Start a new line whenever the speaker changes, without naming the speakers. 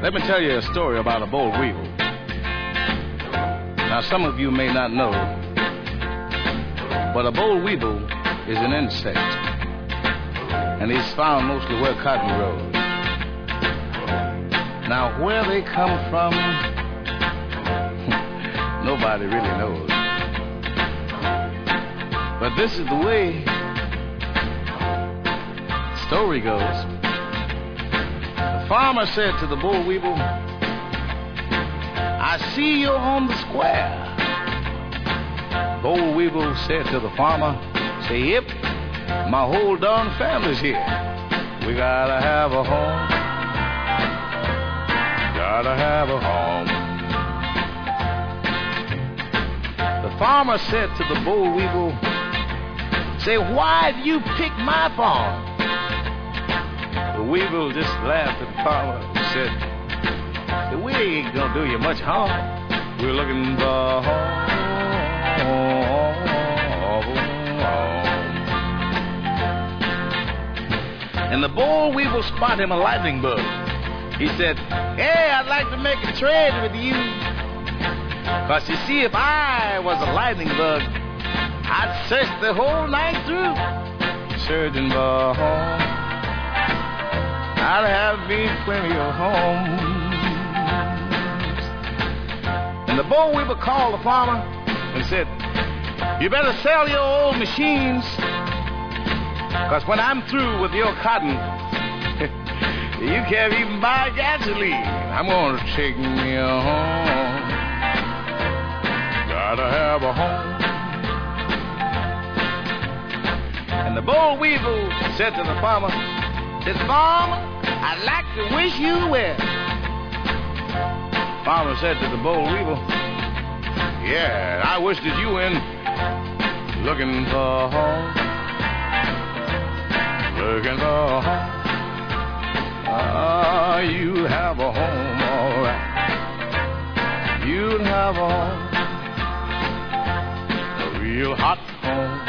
Let me tell you a story about a boll weevil. Now, some of you may not know, but a boll weevil is an insect, and he's found mostly where cotton grows. Now, where they come from, nobody really knows. But this is the way story goes. Farmer said to the boll weevil, I see you're on the square. Boll weevil said to the farmer, say, yep, my whole darn family's here. We gotta have a home. Gotta have a home. The farmer said to the boll weevil, say, why'd you pick my farm? The weevil just laughed at the farmer and said, we ain't gonna do you much harm. We're looking for home. And the boll weevil spot him a lightning bug. He said, Hey, I'd like to make a trade with you. Cause you see, if I was a lightning bug, I'd search the whole night through, searching for home. I'd have me plenty of home. And the boll weevil called the farmer and said, You better sell your old machines, because when I'm through with your cotton, you can't even buy gasoline. I'm going to take me a home. Gotta have a home. And the boll weevil said to the farmer, said, Farmer, I'd like to wish you well. Farmer said to the boll weevil, Yeah, I wish that you in looking for home. Looking for home. Ah, you have a home, all right. You'd have a home. A real hot home.